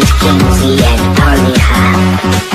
can see it, only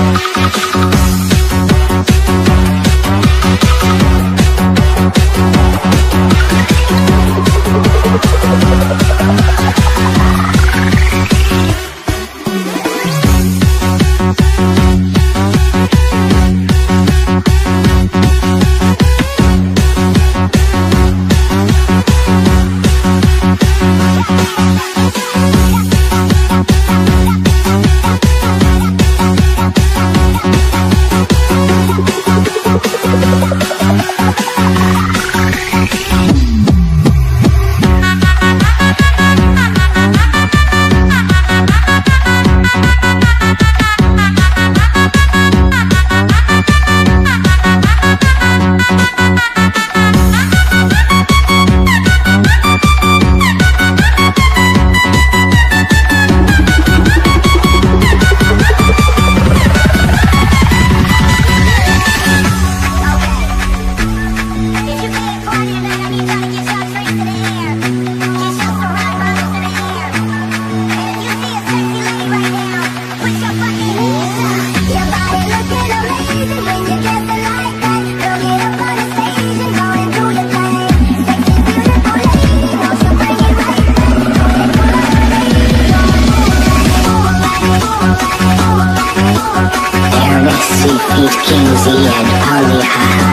David Kinsey and Oliha.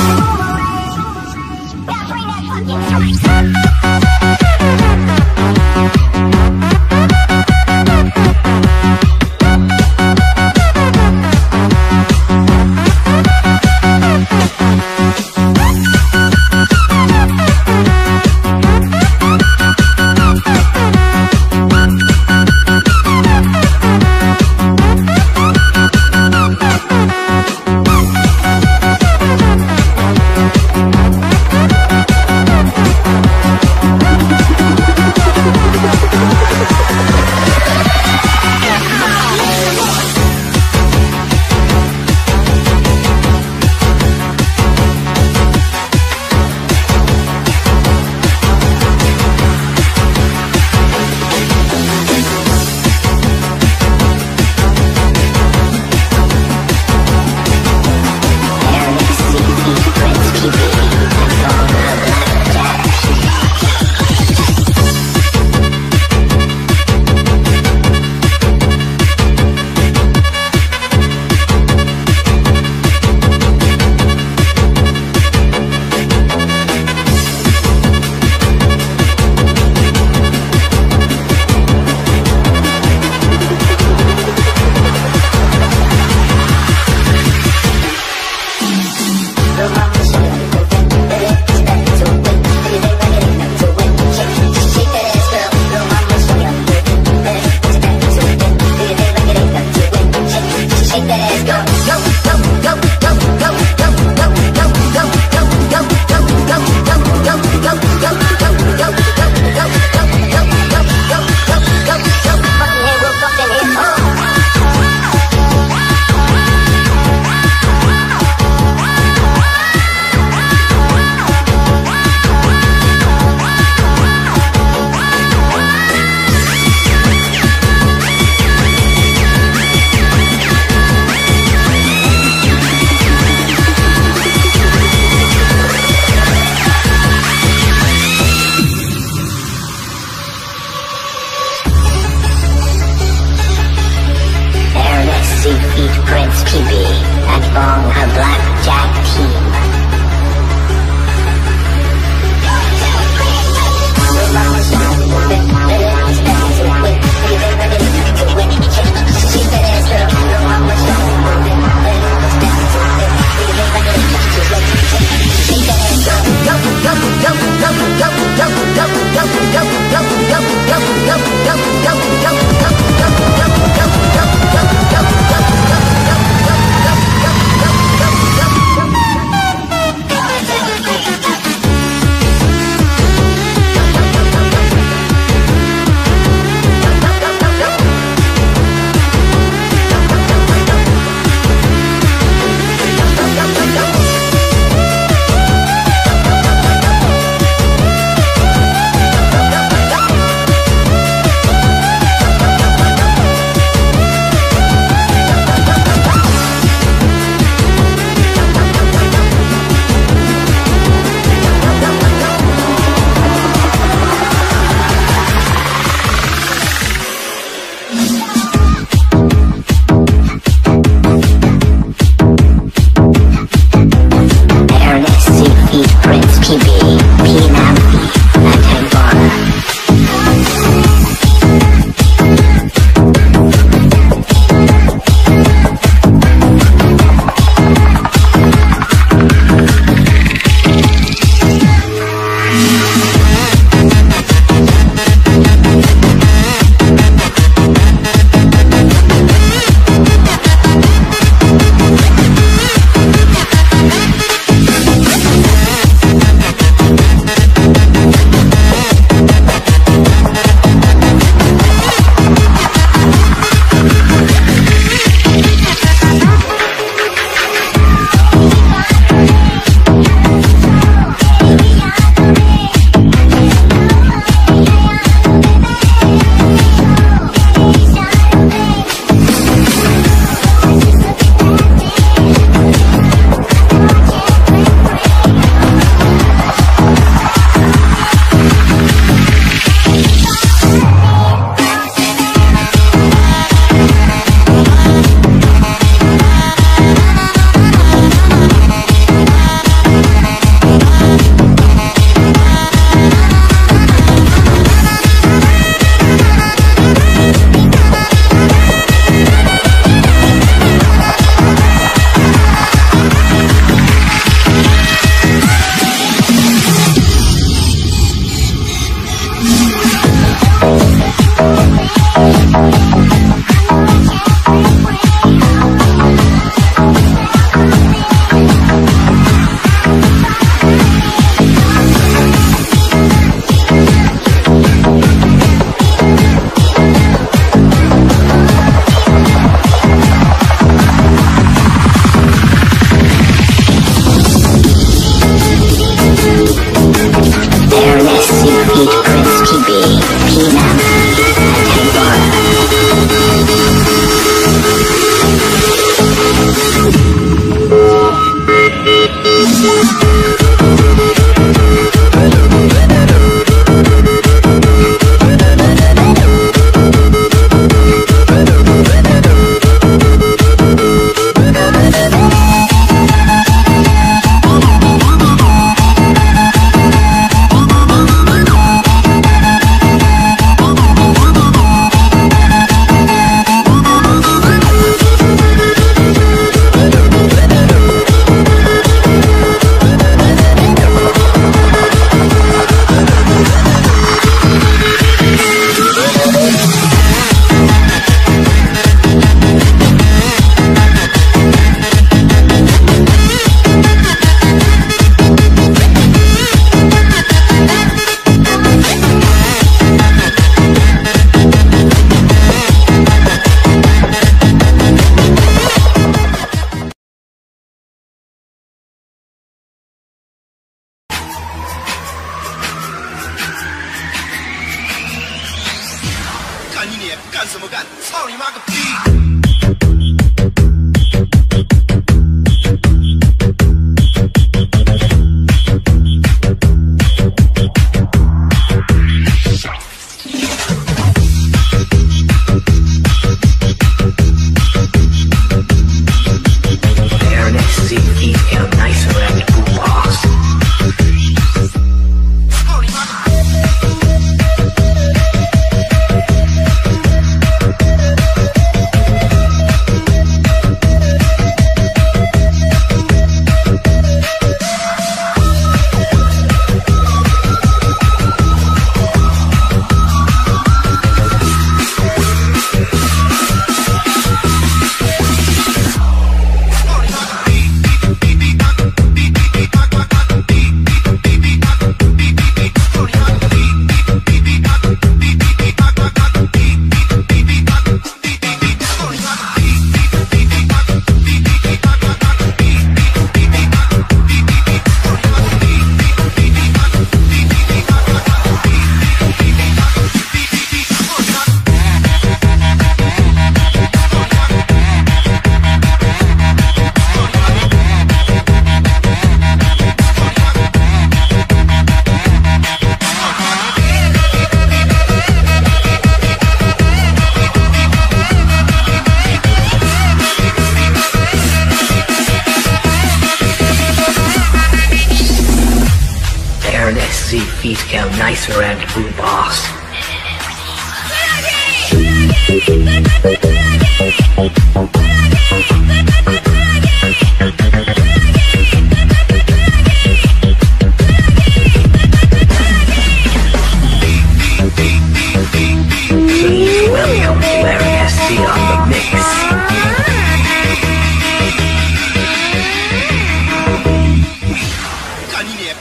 Thank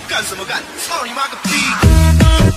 干什么干？操你妈个逼！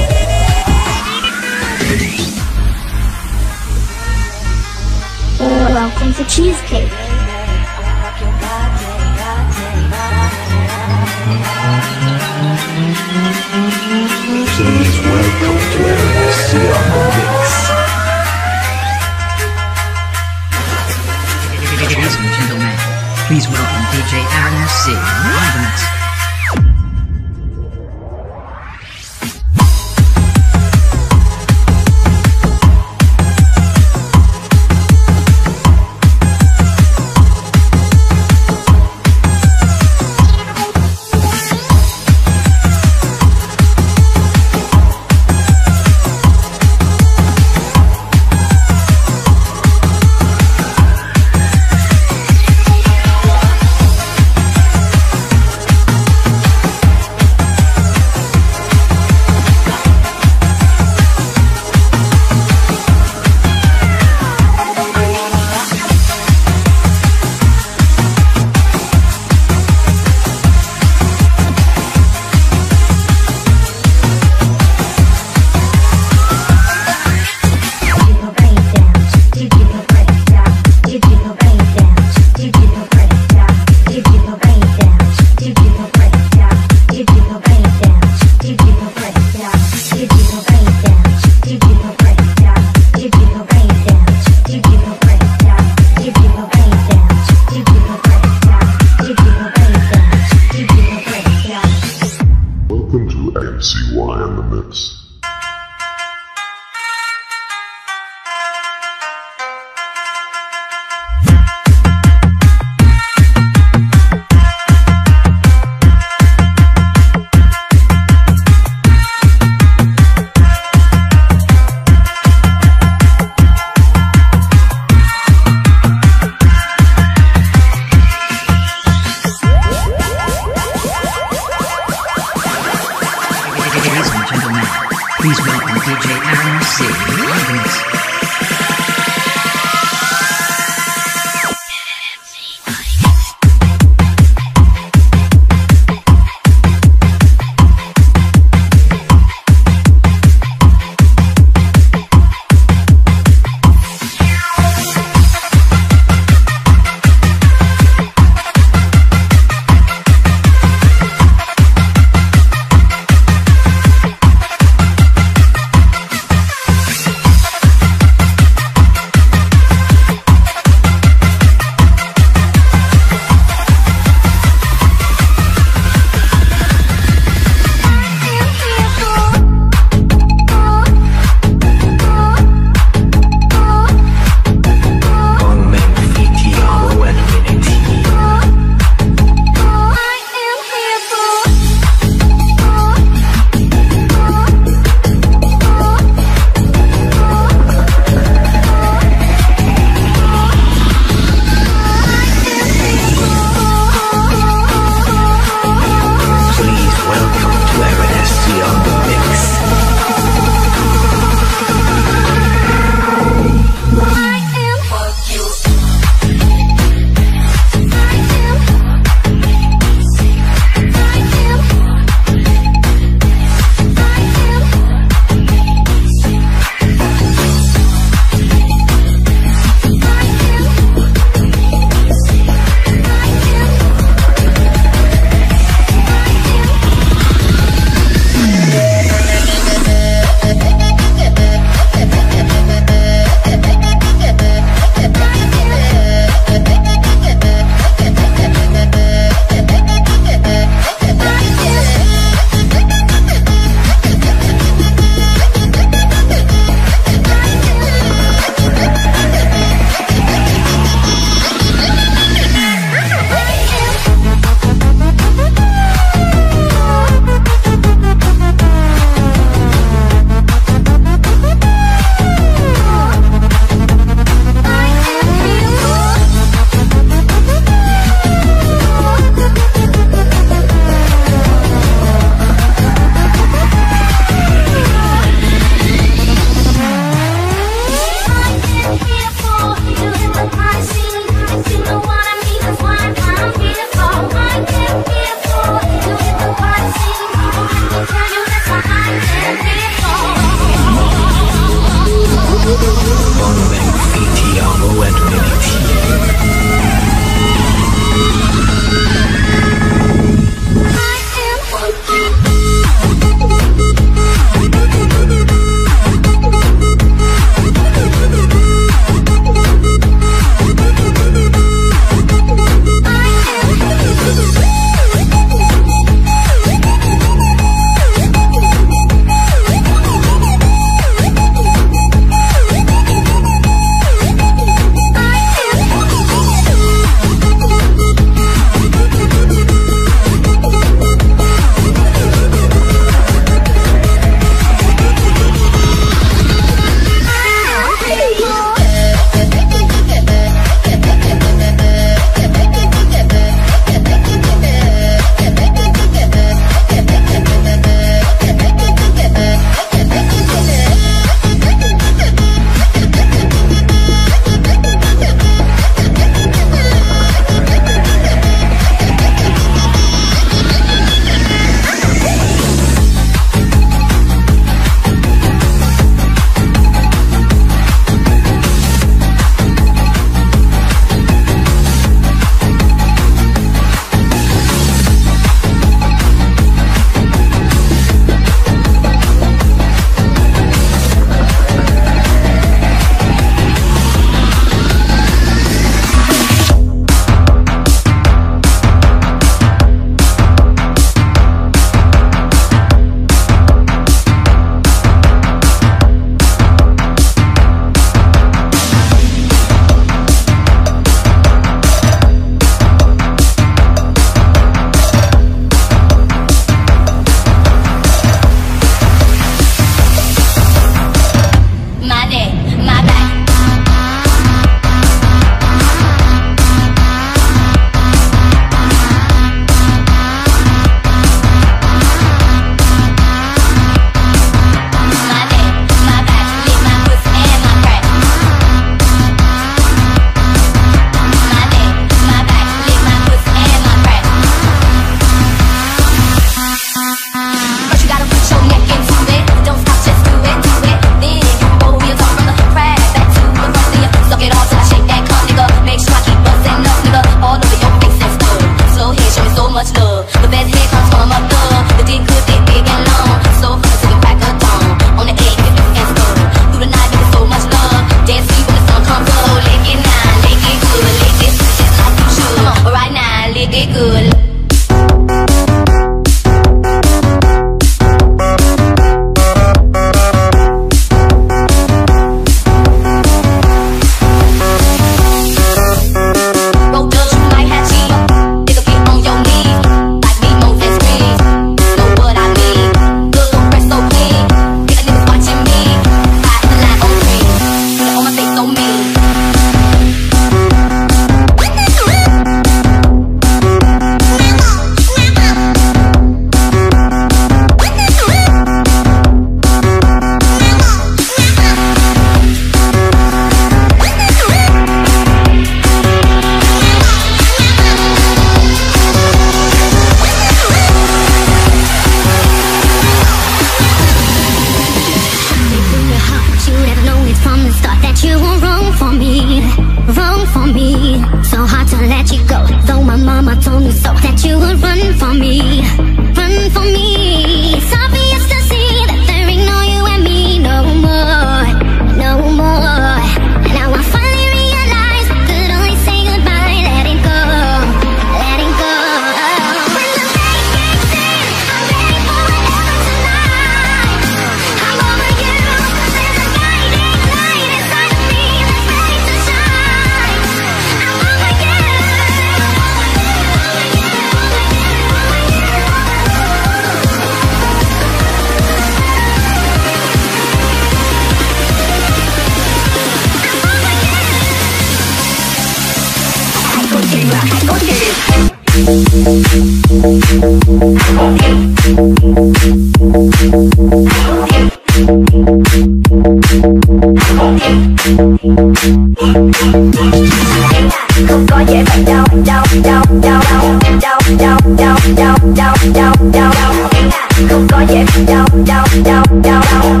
Đau đau đau đau đau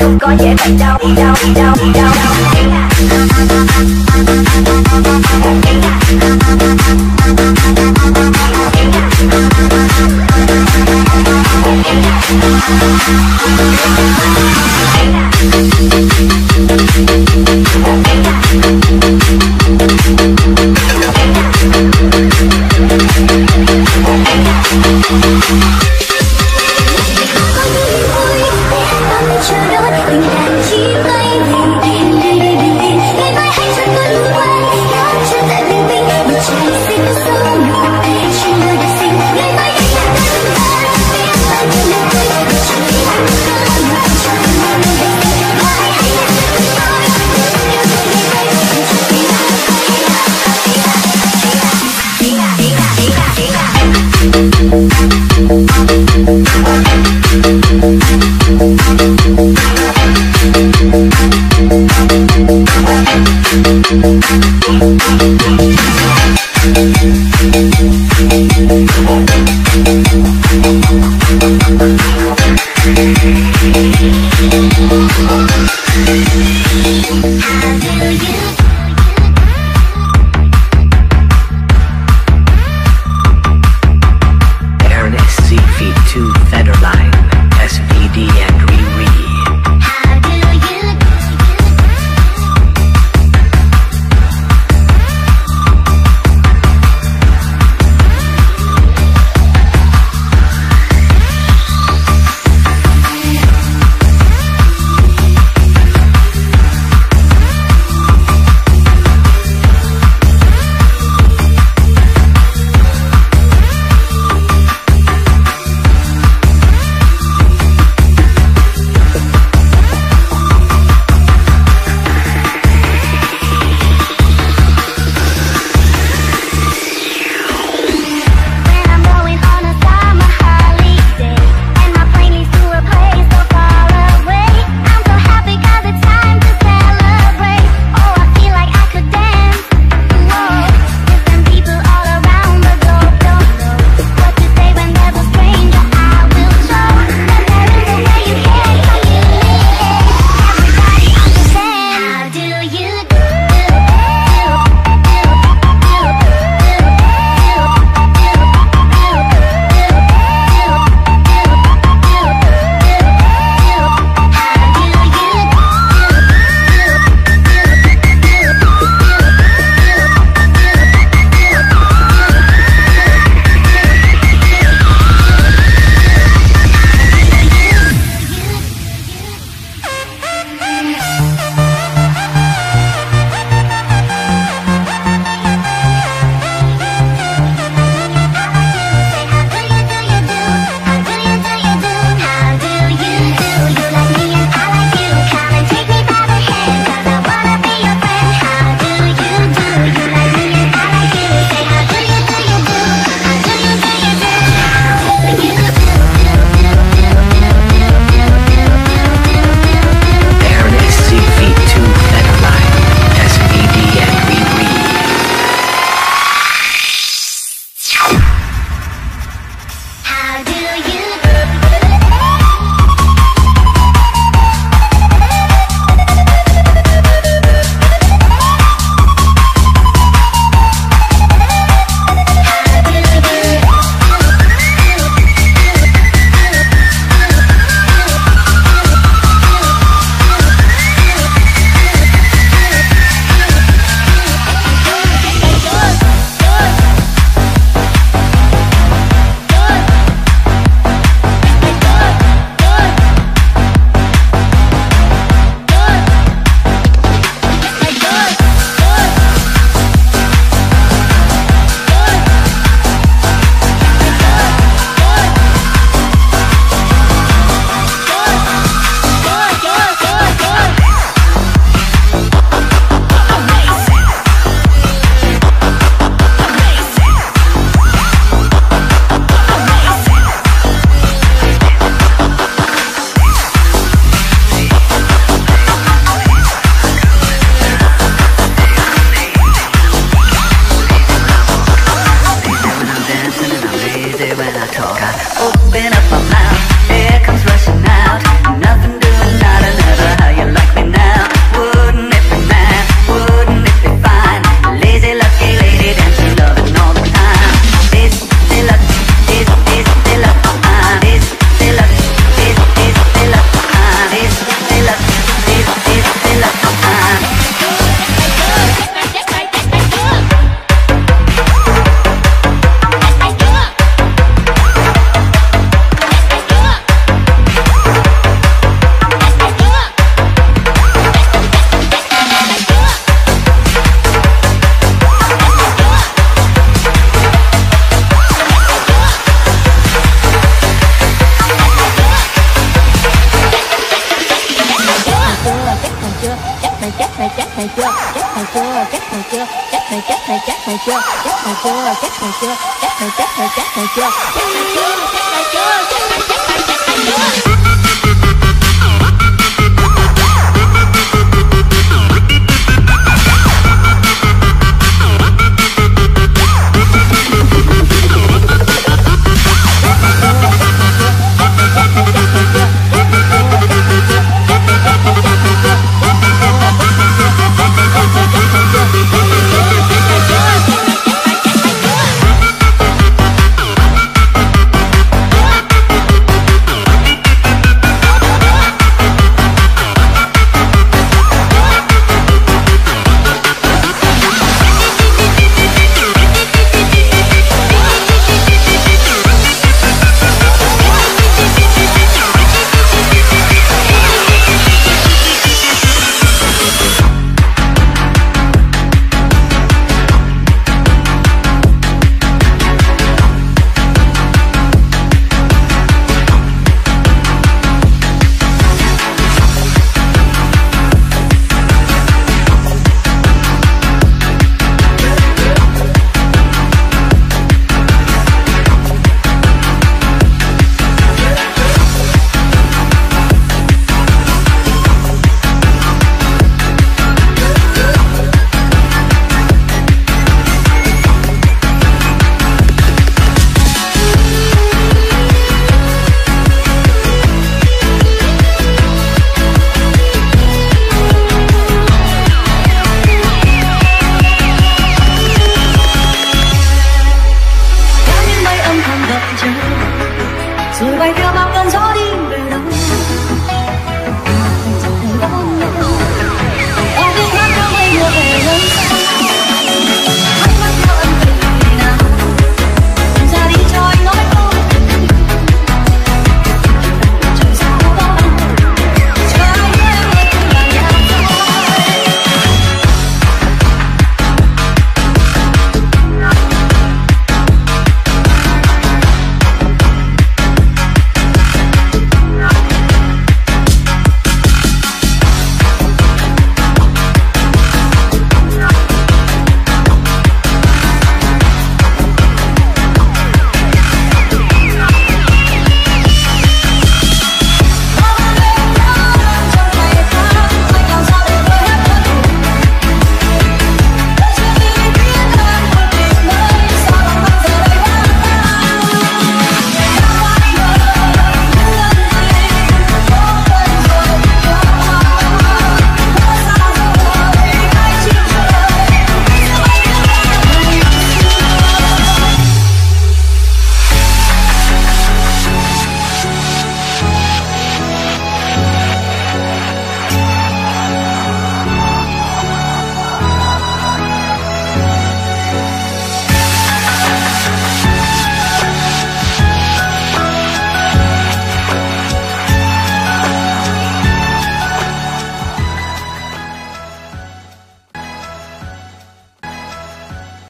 không có dễ phải đau đau đau đau Airness